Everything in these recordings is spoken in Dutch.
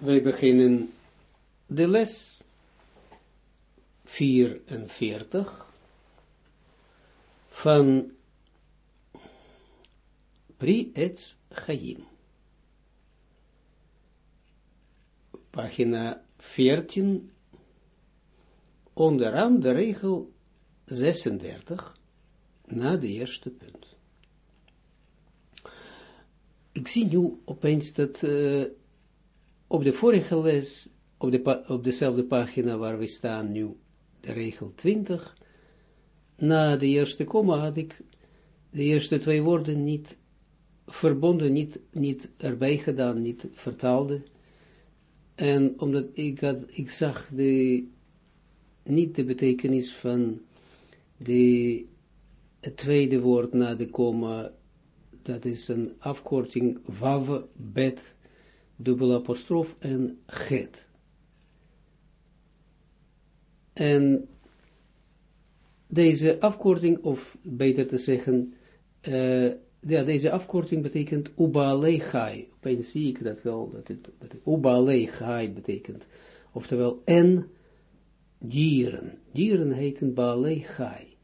Wij beginnen de les 44 van Pri Etz. Pagina 14, onderaan de regel 36, na de eerste punt. Ik zie nu opeens dat uh, op de vorige les, op, de, op dezelfde pagina waar we staan nu, de regel 20, na de eerste komma had ik de eerste twee woorden niet verbonden, niet, niet erbij gedaan, niet vertaalde. En omdat ik, had, ik zag de, niet de betekenis van de, het tweede woord na de komma, dat is een afkorting wav bet dubbele apostrof en get. En deze afkorting, of beter te zeggen, uh, ja, deze afkorting betekent Ubalechai. Opeens zie ik dat wel, dat het, dat het betekent. Oftewel, en dieren. Dieren heten Balechai.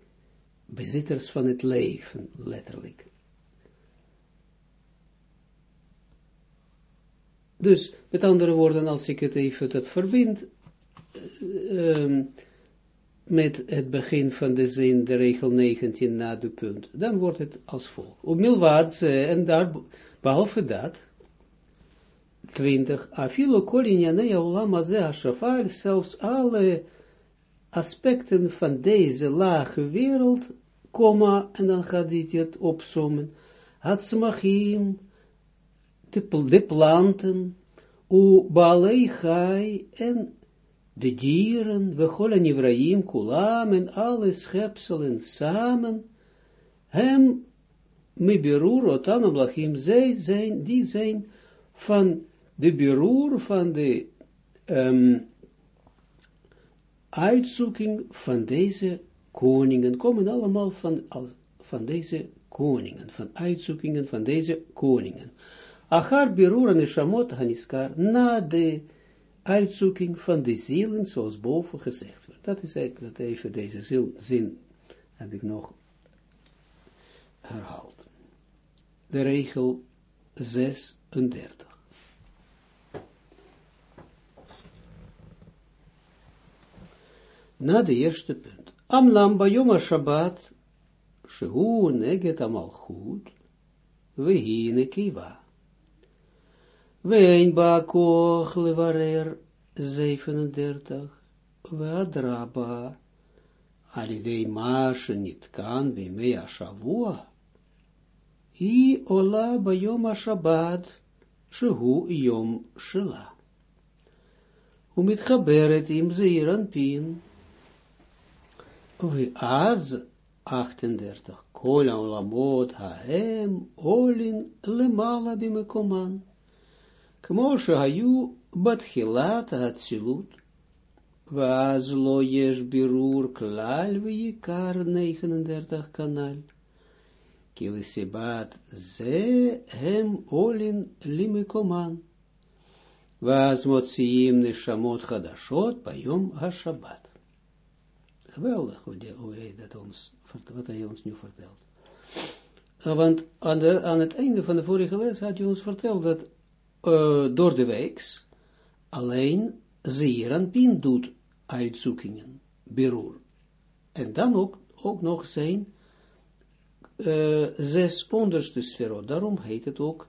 Bezitters van het leven, letterlijk. Dus, met andere woorden, als ik het even dat verbind, uh, met het begin van de zin, de regel 19 na de punt, dan wordt het als volgt. Op milwaad, en daar, behalve dat, 20, afilo kolinyanei olam azeh shafar, zelfs alle aspecten van deze lage wereld, komma, en dan gaat dit het opzommen, smachim, de, planten, u balei en de dieren, we gollen Ivraim, kulam, en alle schepselen samen, hem, me berur, otan oblachim, zij zijn, die zijn van de beroer van de um, uitzoeking van deze koningen, komen allemaal van, van deze koningen, van uitzoekingen van deze koningen. Achar berur en shamot haniskar, na de uitzoeking van de zielen, zoals boven gezegd wordt. Dat is eigenlijk dat even deze zin heb ik nog herhaald. De regel 36. Na de eerste punt. Amlam bayom Shabbat, shehu neget amalchut, vehine kiva. Wein ba koch levarer 37, weadraba, alidei mash niet kan bimea shavua, i ola bayom shabbat, shehu yom shela. ומתחברת עם זעיר אנפין, ואז 38, כל העולמות ההם עולין למעלה במקומן. כמו שהיו בתחילת האצילות, ואז לא יש בירור כלל ועיקר 39 כנ"ל. כי לסיבת זה הם עולין למקומן, ואז מוציאים נשמות חדשות ביום השבת. Geweldig hoe hij dat ons, wat hij ons nu vertelt. Want aan, de, aan het einde van de vorige les had hij ons verteld dat uh, door de weeks alleen zeer en pin doet uitzoekingen, beroer. En dan ook, ook nog zijn uh, zes onderste sferot. Daarom heet het ook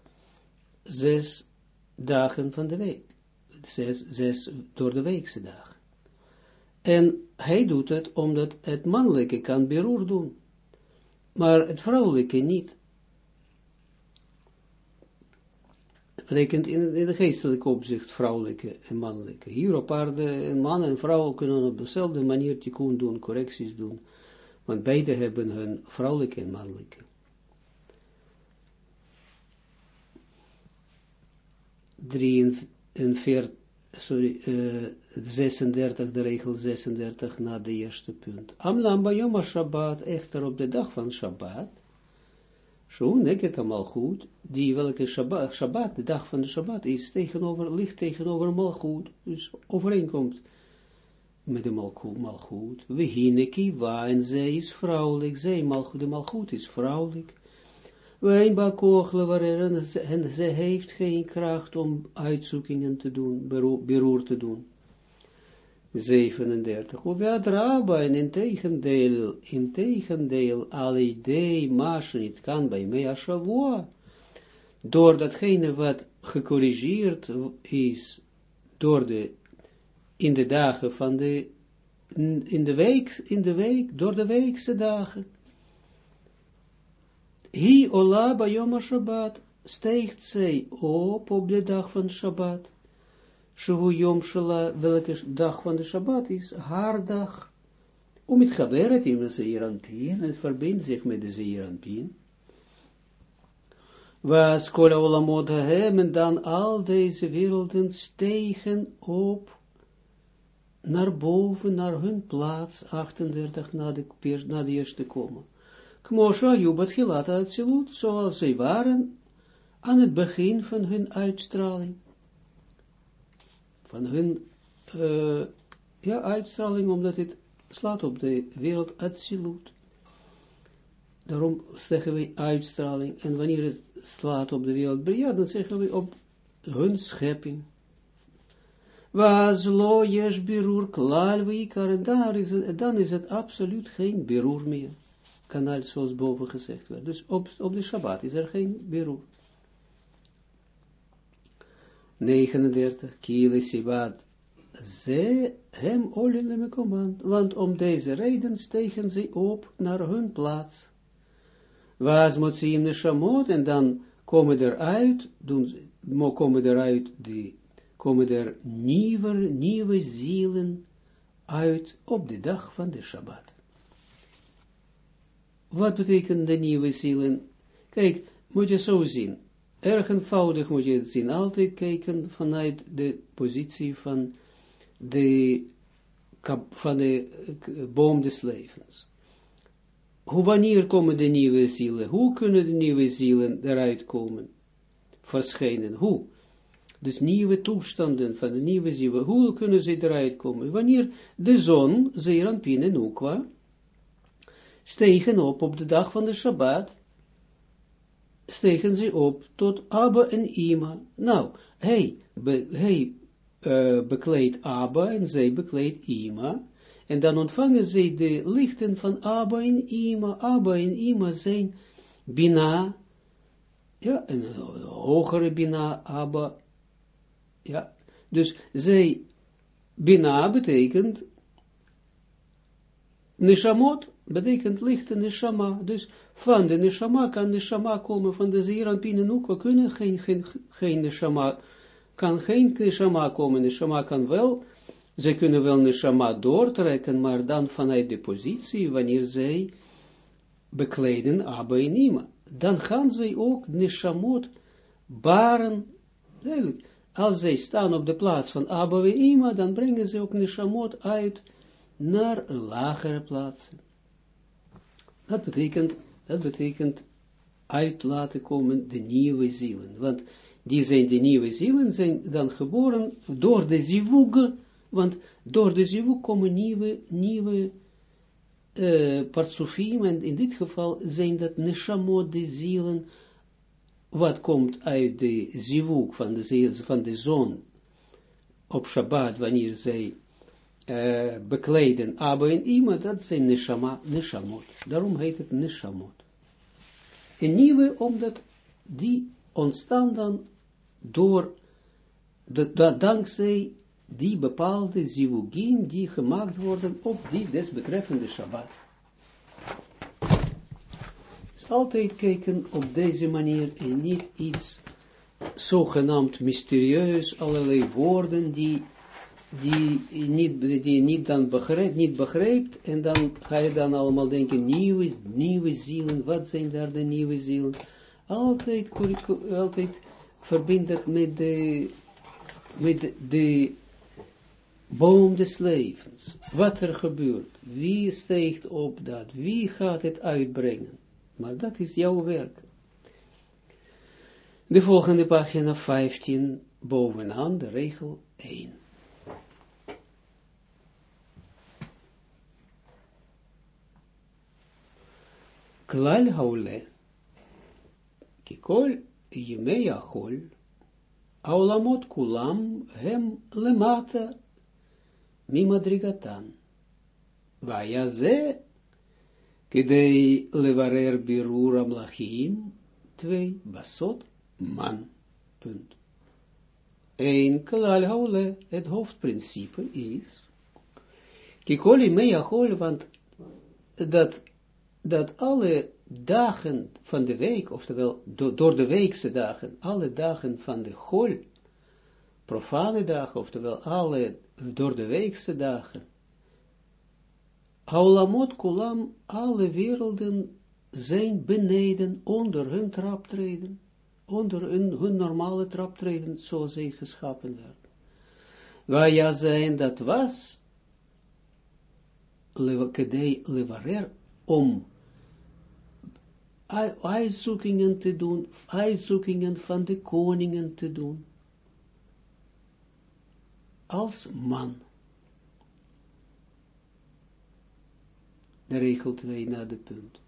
zes dagen van de week. Zes, zes door de weekse dagen. En hij doet het omdat het mannelijke kan beroer doen, maar het vrouwelijke niet. Betekent in, in de geestelijke opzicht vrouwelijke en mannelijke. Hier op aarde, man en vrouw kunnen op dezelfde manier tikkun doen, correcties doen, want beide hebben hun vrouwelijke en mannelijke. Drie sorry, uh, 36, de regel 36 na de eerste punt. Amlam Bayom Shabbat, echter op de dag van Shabbat, Zo, neket malchut, die welke Shabbat, de dag van de Shabbat, is tegenover, ligt tegenover malchut, dus overeenkomt met de malchut, malchut. We hineki, wa, en zij is vrouwelijk, zij, malchut, de malchut is vrouwelijk. We een en zij heeft geen kracht om uitzoekingen te doen, beroer te doen. 37. Uveadraba, en in tegendeel, in tegendeel, al idee, niet kan bij mij ashavua, door datgene wat gecorrigeerd is, door de, in de dagen van de, in de week, in de week, door de weekse dagen. Hi ola bayom Shabbat, steegt zij op op de dag van Shabbat. Shehu Yom Shela, welke dag van de Shabbat is, haar dag. Om het gebeurt in de Zeeranpien, en verbindt zich met de Zeeranpien. Was kola olamot hem, en dan al deze werelden stegen op, naar boven, naar hun plaats, 38 na de, na de eerste komen. Kmosha Jubat Gilata Atzilut, zoals zij waren aan het begin van hun uitstraling van hun uh, ja, uitstraling, omdat het slaat op de wereld absoluut. Daarom zeggen we uitstraling, en wanneer het slaat op de wereld Bria, dan zeggen we op hun schepping. Was lo yes berur klal en is het, dan is het absoluut geen berur meer. Kanaal zoals boven gezegd werd. Dus op, op de Shabbat is er geen berur. 39, Kile Sivat, ze hem olin command, want om deze reden stegen ze op naar hun plaats. Was motsim de shamot, en dan komen eruit, doen ze, komen eruit, die, komen er nieuwe, nieuwe zielen uit op de dag van de Shabbat. Wat betekent de nieuwe zielen? Kijk, moet je zo zien erg eenvoudig moet je het zien. Altijd kijken vanuit de positie van de, van de boom des levens. Hoe, wanneer komen de nieuwe zielen? Hoe kunnen de nieuwe zielen eruit komen? Verschijnen. Hoe? Dus nieuwe toestanden van de nieuwe zielen. Hoe kunnen ze eruit komen? Wanneer de zon, Zeranpin en Ukwa, stegen op op de dag van de Shabbat, stegen ze op tot Abba en Ima. Nou, hij, be, uh, bekleedt Abba en zij bekleedt Ima. En dan ontvangen ze de lichten van Abba en Ima. Abba en Ima zijn Bina. Ja, een hogere Bina, Abba. Ja, dus zij, Bina betekent Neshamot, betekent lichte Neshama. Dus van de neshama kan neshama komen, van de zeeranpien ook, we kunnen geen, geen, geen neshama, kan geen neshama komen, neshama kan wel, ze kunnen wel neshama doortrekken, maar dan vanuit de positie, wanneer zij bekleden Abba en Ima. Dan gaan zij ook neshamot baren, als zij staan op de plaats van Abba en Ima, dan brengen ze ook neshamot uit naar lagere plaatsen. Dat betekent dat betekent uit laten komen de nieuwe zielen. Want die zijn de nieuwe zielen, zijn dan geboren door de zivug, want door de zivug komen nieuwe, nieuwe uh, partsofim, en in dit geval zijn dat neshamot, de zielen, wat komt uit de zivug van de, van de zon op Shabbat, wanneer zij uh, bekleden Abba en Ima, dat zijn neshama, neshamot. Daarom heet het neshamot. Een nieuwe, omdat die ontstaan dan door, de, dankzij die bepaalde zivugim die gemaakt worden op die desbetreffende Shabbat. Dus altijd kijken op deze manier en niet iets zogenaamd mysterieus, allerlei woorden die die niet, die niet dan begrijpt, niet begrijpt, en dan ga je dan allemaal denken, nieuwe, nieuwe zielen, wat zijn daar de nieuwe zielen? Altijd, altijd verbind dat met de, met de, boom des levens. Wat er gebeurt, wie steekt op dat, wie gaat het uitbrengen? Maar dat is jouw werk. De volgende pagina 15, bovenaan de regel 1. Klal haule. Kikol yemei achol. Aulamot kulam hem lemata mimadrigatan. Vaya ze kidei levarer birur amlachim. Twee basot man. Punt. Een klal haule, het hoofdprincipe is, kikoli meachol, want dat, dat alle dagen van de week, oftewel do, door de weekse dagen, alle dagen van de hol, profane dagen, oftewel alle door de weekse dagen, Aulamot kulam, alle werelden zijn beneden onder hun traptreden onder hun, normale traptreden, zoals zij geschapen werden. Waar ja zijn, dat was, kedei levarer, om uitzoekingen te doen, uitzoekingen van de koningen te doen, als man. De regel 2 na de punt.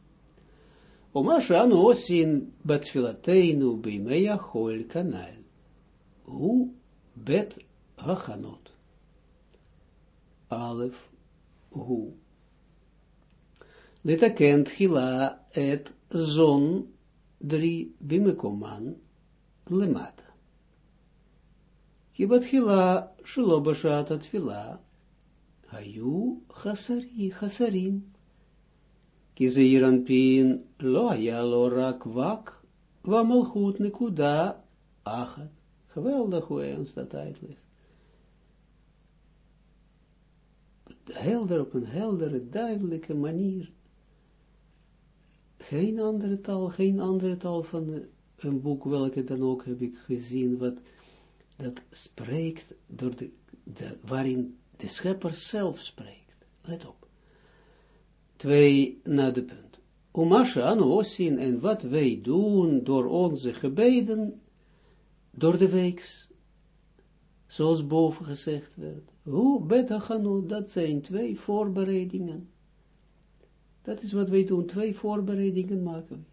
Oma shanu osin batfilateinu bimeya hol kanal. Hu bet hachanot. Alef hu. Letaken hila et zon dri bimekoman lemata. Kibat hila shlo bashat atfila. Hayu chasari chasarim. Kizeiran pin lo ja lo rak wak, wa malchut nekuda achat. Geweldig hoe ons dat. Helder op een heldere, duidelijke manier. Geen andere taal, geen andere taal van een boek, welke dan ook heb ik gezien, wat dat spreekt, door de, de, waarin de schepper zelf spreekt. Let op twee naar de punt. Umasha anosin en wat wij doen door onze gebeden, door de weeks, zoals boven gezegd werd. Hoe betachanu, dat zijn twee voorbereidingen. Dat is wat wij doen, twee voorbereidingen maken.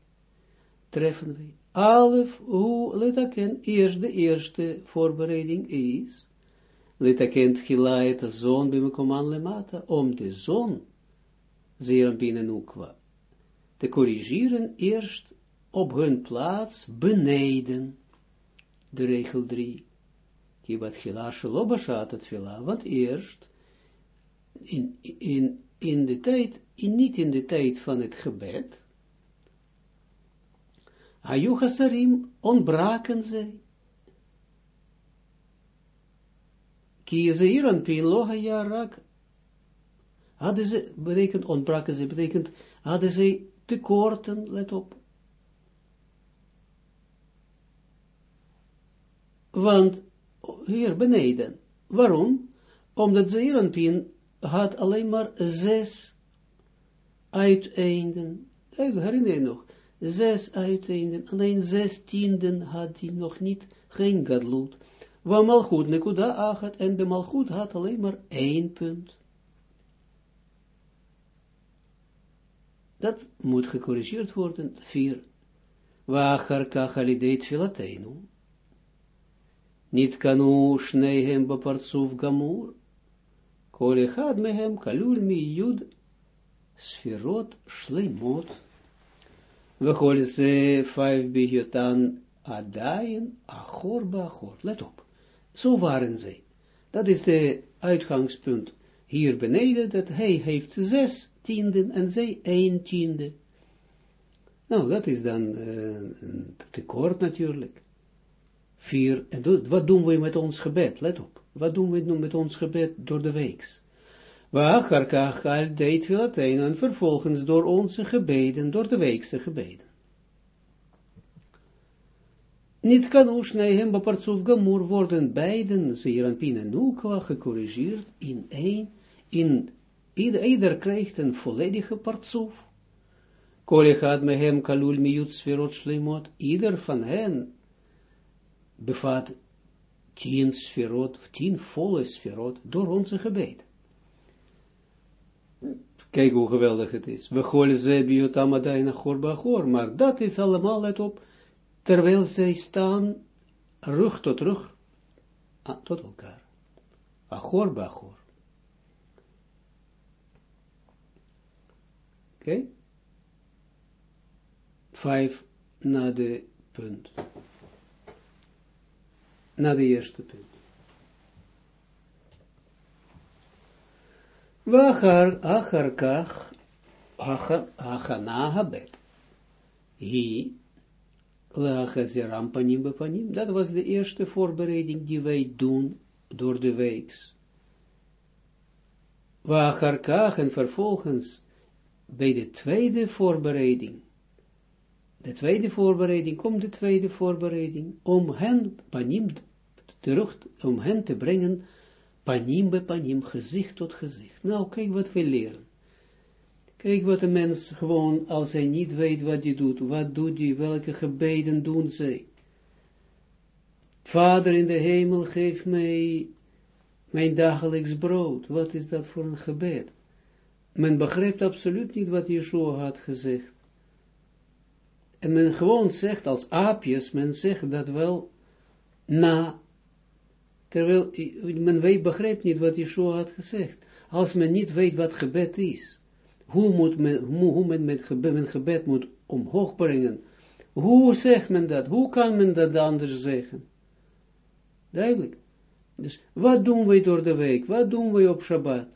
Treffen we. Alef, hoe, letaken, eerst de eerste voorbereiding is, letaken tchila de zon bimekoman lemata, om de zon zeer binnen Ukwa, te corrigeren eerst op hun plaats beneden, de regel 3. Kibat gila shalobashat het vila, want eerst, in, in, in de tijd, in, niet in de tijd van het gebed, Ayuchasarim ontbraken zij. Kiezen pin loha jarak hadden ze, betekent ontbraken ze, betekent, hadden ze tekorten, let op. Want, hier beneden, waarom? Omdat ze hier een pin had alleen maar zes uiteinden. Herinner je nog? Zes uiteinden, alleen zes tienden had hij nog niet, geen gadloed. Waar malgoed nekuda achat, en de malgoed had alleen maar één punt. Dat moet gecorrigeerd worden, vier. Wachar kachalideet filateinu. Niet kanu shnehem gamur. Kol echad mehem kalul mi yud sfirot shleimot. Vechol ze vijf bihyotan adayin achor bachor. Let op. Zo waren zij. Dat is de uitgangspunt hier beneden, dat hij heeft zes tienden en zij één tiende. Nou, dat is dan uh, een tekort natuurlijk. Vier, en wat doen we met ons gebed? Let op. Wat doen we nu met ons gebed door de weeks? Wacharkach al deed Filateen en vervolgens door onze gebeden, door de weekse gebeden. Niet kan Ushneihem Bapartsuf Gamur worden beiden, Zeeranpin en Nukwa, gecorrigeerd in één, in Ieder, ieder krijgt een volledige gaat me hem kalul miut sferot. Ieder van hen bevat tien sferot, tien volle sferot, door onze gebed. Kijk hoe geweldig het is. We gooien ze biotamadijna chor maar dat is allemaal, let op, terwijl zij staan, rug tot rug, ah, tot elkaar. Achor. Oké? Vijf na de punt. Na de eerste punt. Wachar achar kach achana habet. Hi lachazeram panim bepanim. Dat was de eerste voorbereiding die wij doen door de weeks. Wachar kach en vervolgens bij de tweede voorbereiding. De tweede voorbereiding, komt de tweede voorbereiding, om hen, panim, terug, om hen te brengen panim bij panim, gezicht tot gezicht. Nou, kijk wat we leren. Kijk wat een mens gewoon, als hij niet weet wat hij doet, wat doet hij, welke gebeden doen zij. Vader in de hemel, geef mij mijn dagelijks brood. Wat is dat voor een gebed? Men begrijpt absoluut niet wat Yeshua had gezegd. En men gewoon zegt als aapjes, men zegt dat wel na Terwijl men weet, begrijpt niet wat Yeshua had gezegd. Als men niet weet wat gebed is. Hoe, moet men, hoe men met gebed, men gebed moet omhoog brengen. Hoe zegt men dat? Hoe kan men dat anders zeggen? Duidelijk. Dus wat doen wij door de week? Wat doen wij op Shabbat?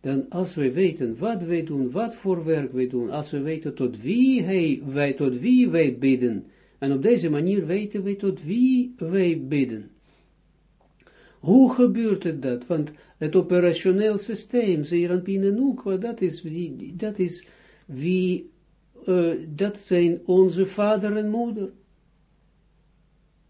Dan als wij weten wat wij doen, wat voor werk wij doen, als we weten tot wie, hij, wij, tot wie wij bidden, en op deze manier weten wij tot wie wij bidden. Hoe gebeurt het dat? Want het operationeel systeem, Zeeranpien en Oekwa, dat is dat is wie, uh, dat zijn onze vader en moeder.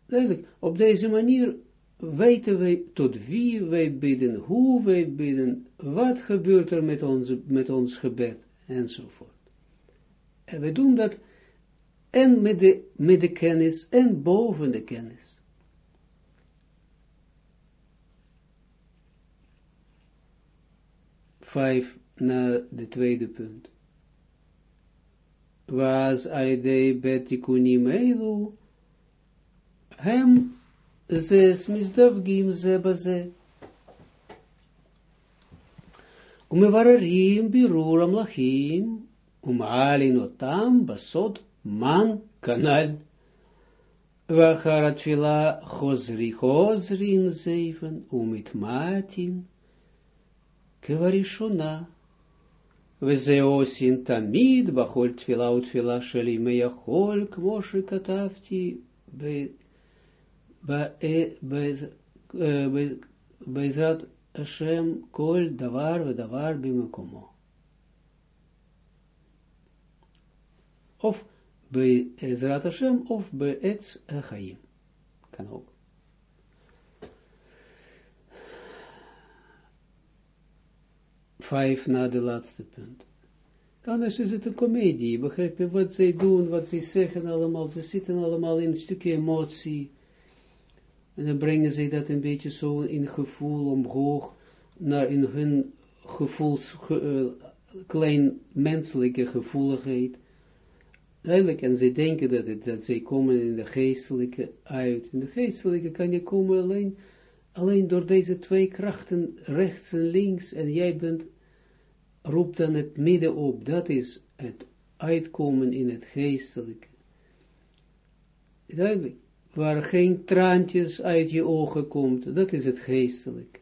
Eigenlijk, op deze manier weten wij tot wie wij bidden, hoe wij bidden, wat gebeurt er met, onze, met ons gebed, enzovoort. En we doen dat en met de, met de kennis en boven de kennis. vijf na de tweede punt. Was aidei betikunim eilu, hem zes misdavgim ze baze. Umevararim birur amlachim, umalin otam basod man kanal. Wacharat vila chozri chozrin zeven, umit matin, כבראשונה, וזה עושים תמיד בכל תפילה ותפילה שלי מיכול, כמו שכתבתי בעזרת השם כל דבר ודבר במקומו. of בעזרת השם, of בעץ החיים. כאן vijf na de laatste punt. Anders is het een komedie, begrijp je, wat zij doen, wat zij zeggen allemaal, ze zitten allemaal in een stukje emotie, en dan brengen zij dat een beetje zo in gevoel omhoog, naar in hun gevoels, uh, klein menselijke gevoeligheid, Eigenlijk, en ze denken dat, het, dat zij komen in de geestelijke uit. In de geestelijke kan je komen alleen, alleen door deze twee krachten, rechts en links, en jij bent roep dan het midden op, dat is het uitkomen in het geestelijke. Duidelijk, waar geen traantjes uit je ogen komt, dat is het geestelijke.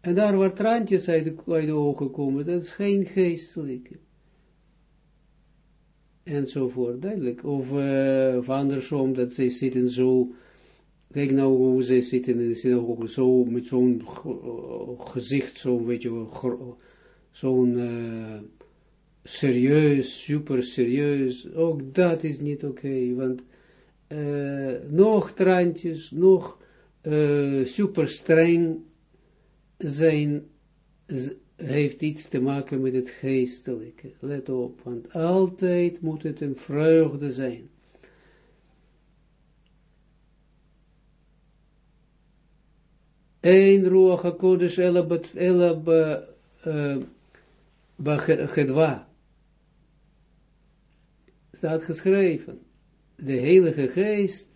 En daar waar traantjes uit de, ogen komen, dat is geen geestelijke. Enzovoort, duidelijk. Of, uh, of andersom, dat zij zitten zo, kijk nou hoe zij zitten in de synagoge, zo met zo'n gezicht, zo weet je, zo'n uh, serieus, super serieus, ook dat is niet oké, want uh, nog trantjes, nog eh, uh, super streng zijn, heeft iets te maken met het geestelijke. Let op, want altijd moet het een vreugde zijn. Eén Ruach HaKodesh Elab eh, Gedwa. Staat geschreven. De Heilige Geest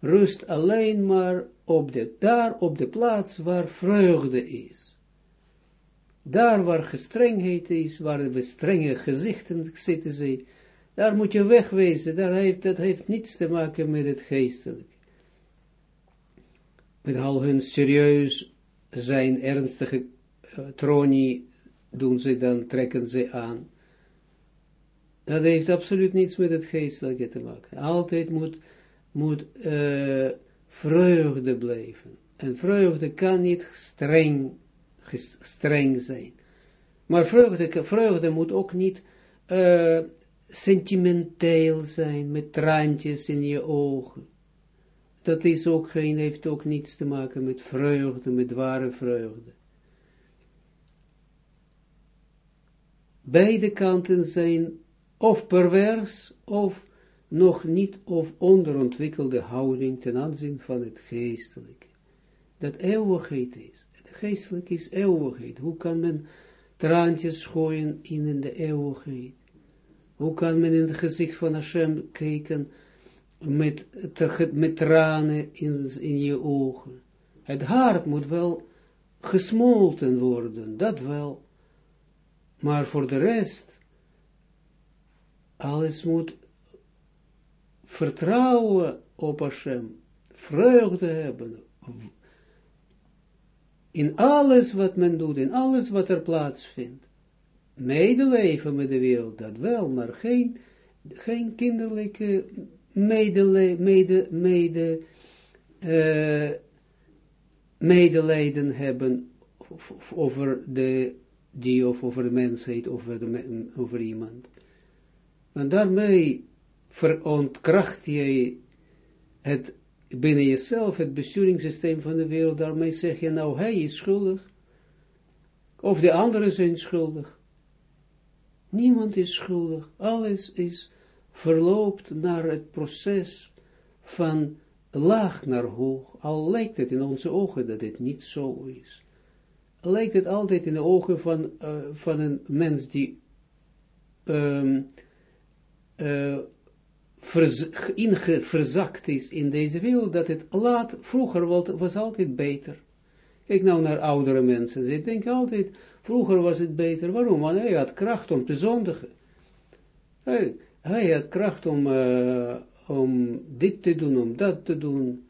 rust alleen maar op de, daar op de plaats waar vreugde is. Daar waar gestrengheid is, waar de strenge gezichten zitten ze, daar moet je wegwezen, daar heeft, dat heeft niets te maken met het geestelijke. Met al hun serieus zijn, ernstige uh, tronie doen ze dan, trekken ze aan. Dat heeft absoluut niets met het geestelijke te maken. Altijd moet, moet uh, vreugde blijven. En vreugde kan niet streng, streng zijn. Maar vreugde, vreugde moet ook niet uh, sentimenteel zijn, met traantjes in je ogen. Dat is ook geen, heeft ook niets te maken met vreugde, met ware vreugde. Beide kanten zijn of pervers, of nog niet of onderontwikkelde houding ten aanzien van het geestelijke. Dat eeuwigheid is. Het geestelijke is eeuwigheid. Hoe kan men traantjes gooien in de eeuwigheid? Hoe kan men in het gezicht van Hashem kijken met, met tranen in, in je ogen? Het hart moet wel gesmolten worden, dat wel. Maar voor de rest, alles moet vertrouwen op Hashem, vreugde hebben, in alles wat men doet, in alles wat er plaatsvindt. Medeleven met de wereld, dat wel, maar geen, geen kinderlijke medele, mede, mede, uh, medelijden hebben over de die of over de mensheid, over, over iemand. En daarmee verontkracht je het binnen jezelf, het besturingssysteem van de wereld, daarmee zeg je nou, hij is schuldig, of de anderen zijn schuldig. Niemand is schuldig, alles is verloopt naar het proces van laag naar hoog, al lijkt het in onze ogen dat het niet zo is. Lijkt het altijd in de ogen van, uh, van een mens die um, uh, is in deze wereld, dat het laat, vroeger was altijd beter. Kijk nou naar oudere mensen, ze denken altijd, vroeger was het beter, waarom? Want hij had kracht om te zondigen. Hij, had kracht om, uh, om dit te doen, om dat te doen.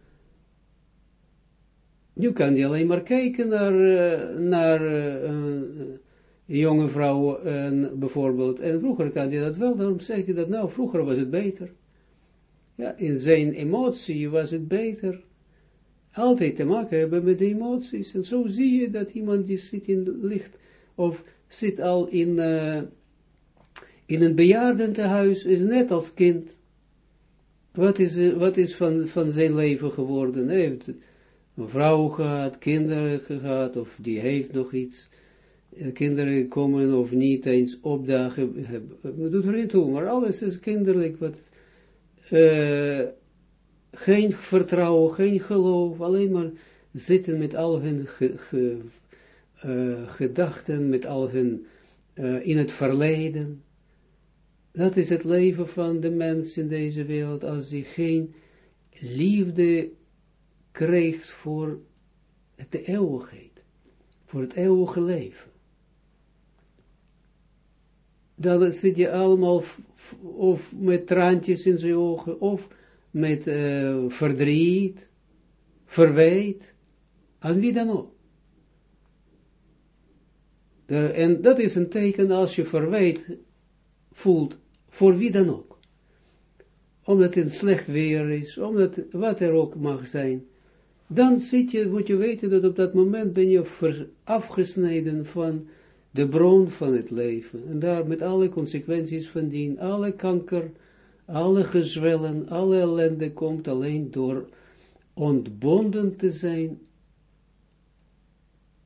Nu kan je alleen maar kijken naar, uh, naar jonge vrouw bijvoorbeeld. En vroeger kan je dat wel, daarom zegt hij dat nou, vroeger was het beter. Ja, in zijn emotie was het beter. Altijd te maken hebben met de emoties. En zo zie je dat iemand die zit in licht, of zit al in, uh, in een bejaardentehuis, is net als kind. Wat is, wat is van, van zijn leven geworden? Hij heeft een vrouw gehad, kinderen gehad, of die heeft nog iets. Eh, kinderen komen of niet eens opdagen, dat doet er niet toe, maar alles is kinderlijk, wat geen vertrouwen, geen geloof, alleen maar zitten met al hun ge, gedachten, met al hun in het verleden. Dat is het leven van de mens in deze wereld, als hij geen liefde krijgt voor de eeuwigheid, voor het eeuwige leven dan zit je allemaal of met traantjes in zijn ogen, of met uh, verdriet, verwijt, aan wie dan ook. en dat is een teken als je verwijt voelt, voor wie dan ook. Omdat het slecht weer is, omdat wat er ook mag zijn. Dan zit je, moet je weten dat op dat moment ben je afgesneden van de bron van het leven. En daar met alle consequenties van dien, alle kanker, alle gezwellen, alle ellende komt alleen door ontbonden te zijn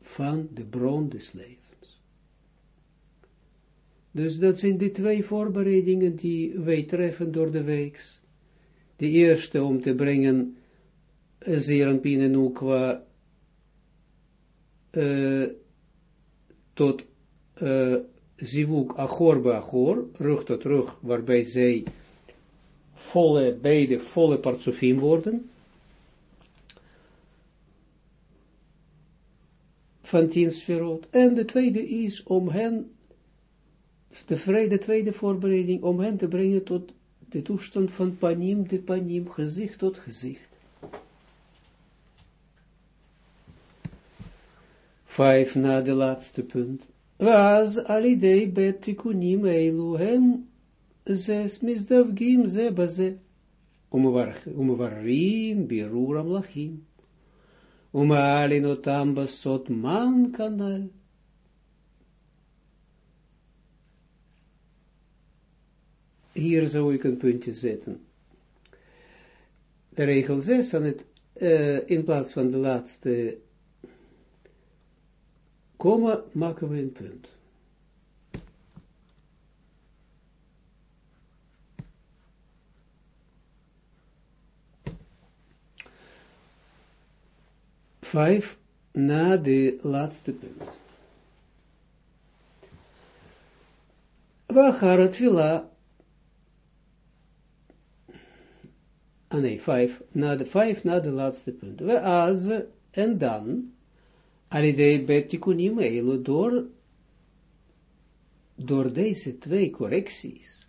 van de bron des levens. Dus dat zijn die twee voorbereidingen die wij treffen door de weeks. De eerste om te brengen Zeranpine qua uh, tot uh, zivuk achor bij achor, rug tot rug, waarbij zij volle, beide volle partsofim worden, van tien sferot. En de tweede is om hen, de, vrede, tweede voorbereiding, om hen te brengen tot de toestand van panim de panim, gezicht tot gezicht. Vijf na de laatste punt. Was alidei bet tikunim eilu hem zes misdavgim ze baze. Umvarim birur amlachim. Umalin otam basot man kanal. Hier zou ik een puntje zetten. De regel 6 aan het, uh, in plaats van de laatste komma maken we een punt. Vijf na de laatste punt. Wacharat villa. Ah nee, vijf na de, vijf na de laatste punt. We az en dan Alidei betikunim elo door, door deze twee correcties.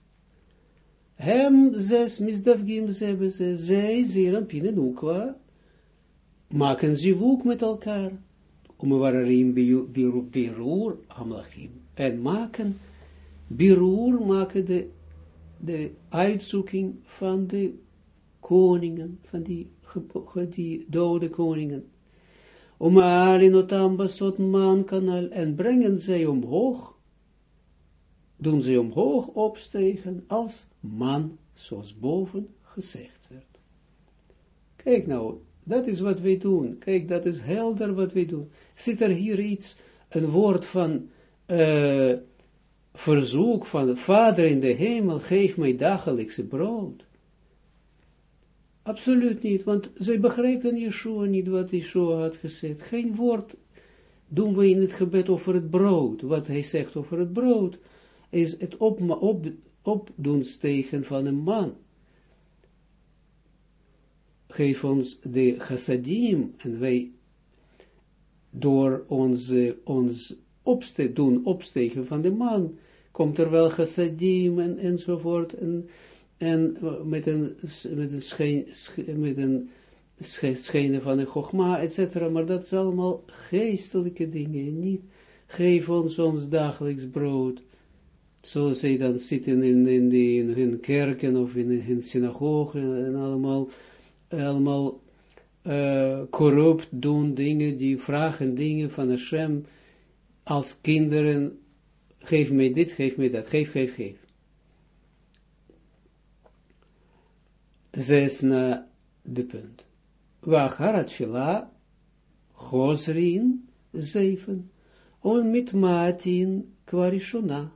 Hem zes misdavgim zebbe ze, zij zeer pinen ukwa, maken zivuk met elkaar, om wararim birur amlachim, en maken birur, maken de, de uitzoeking van de koningen, van die, die dode koningen, om alinotam basot man kanal, en brengen zij omhoog, doen zij omhoog opstegen als man, zoals boven gezegd werd. Kijk nou, dat is wat wij doen. Kijk, dat is helder wat wij doen. Zit er hier iets, een woord van uh, verzoek van Vader in de hemel, geef mij dagelijkse brood. Absoluut niet, want zij begrijpen Yeshua niet wat Yeshua had gezegd. Geen woord doen we in het gebed over het brood. Wat hij zegt over het brood, is het op, op, van een man. Geef ons de chassadim en wij door ons, ons doen opstegen van de man, komt er wel chassadim en, enzovoort en en eh, met een, met een, schijn, met een schijnen van een gogma, etc. Maar dat is allemaal geestelijke dingen, niet geef ons ons dagelijks brood, zoals zij dan zitten in, in, die, in hun kerken of in hun synagogen en allemaal, allemaal uh, corrupt doen dingen, die vragen dingen van Hashem als kinderen, geef mij dit, geef mij dat, geef, geef, geef. zes na de punt. Wacharat fila, Gosrin, zeven, on mit matin kwarishuna.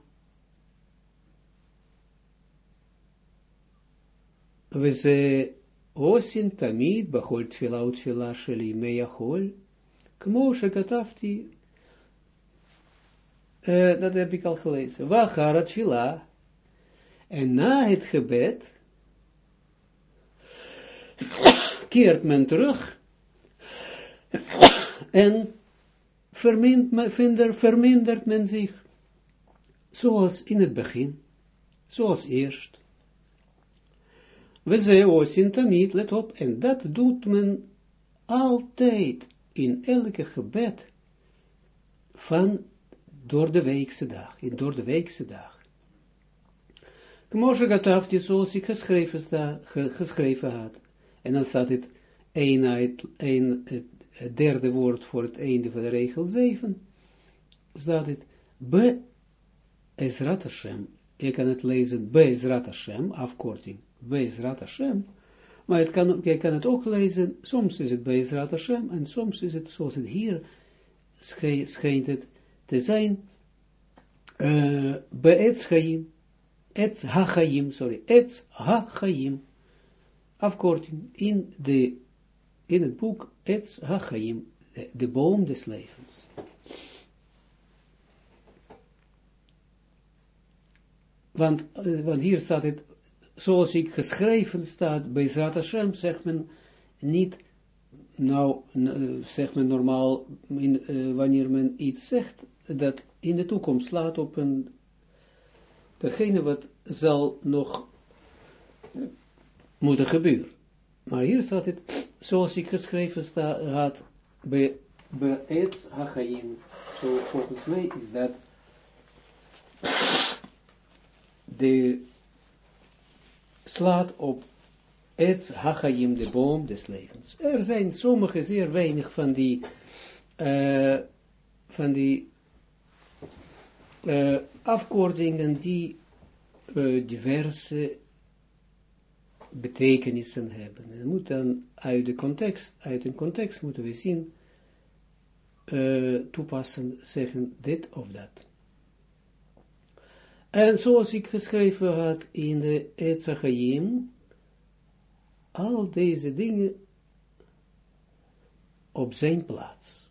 וזה עושים תמיד בכל תפילה ותפילה של ימי החול, כמו שכתבתי, dat heb ik al gelezen, ואחר התפילה, en na het gebed, keert men terug en vermindert, vermindert men zich zoals in het begin, zoals eerst. We zijn tamid, let op, en dat doet men altijd in elke gebed van door de weekse dag, in door de weekse dag. Kmoshe Gatafti, zoals ik geschreven, geschreven had. En dan staat het een, een, het derde woord voor het einde van de regel 7. Staat het Be Ezrat Hashem. Je kan het lezen Be Ezrat Hashem, afkorting. Be Ezrat Hashem. Maar kan, je kan het ook lezen, soms is het Be Ezrat Hashem, en soms is het, zoals het hier schijnt het te zijn, uh, Be Etzchaim. Etz ha-chaim, sorry, Etz ha-chaim afkorting in, de, in het boek Etz HaChaim, de boom des levens. Want, uh, want hier staat het, zoals ik geschreven staat bij Zat Hashem, zegt men niet, nou, zegt men normaal, uh, wanneer men iets zegt, dat in de toekomst slaat op een, degene wat zal nog moeten gebeuren. Maar hier staat het, zoals ik geschreven sta, had, bij, bij het Hachaim, zo volgens mij is dat de slaat op het Hachaim, de boom des levens. Er zijn sommige zeer weinig van die, uh, van die uh, afkortingen die uh, diverse betekenissen hebben. En moet dan uit de context, uit een context moeten we zien, uh, toepassen, zeggen dit of dat. En zoals ik geschreven had in de Etzachayim, al deze dingen op zijn plaats.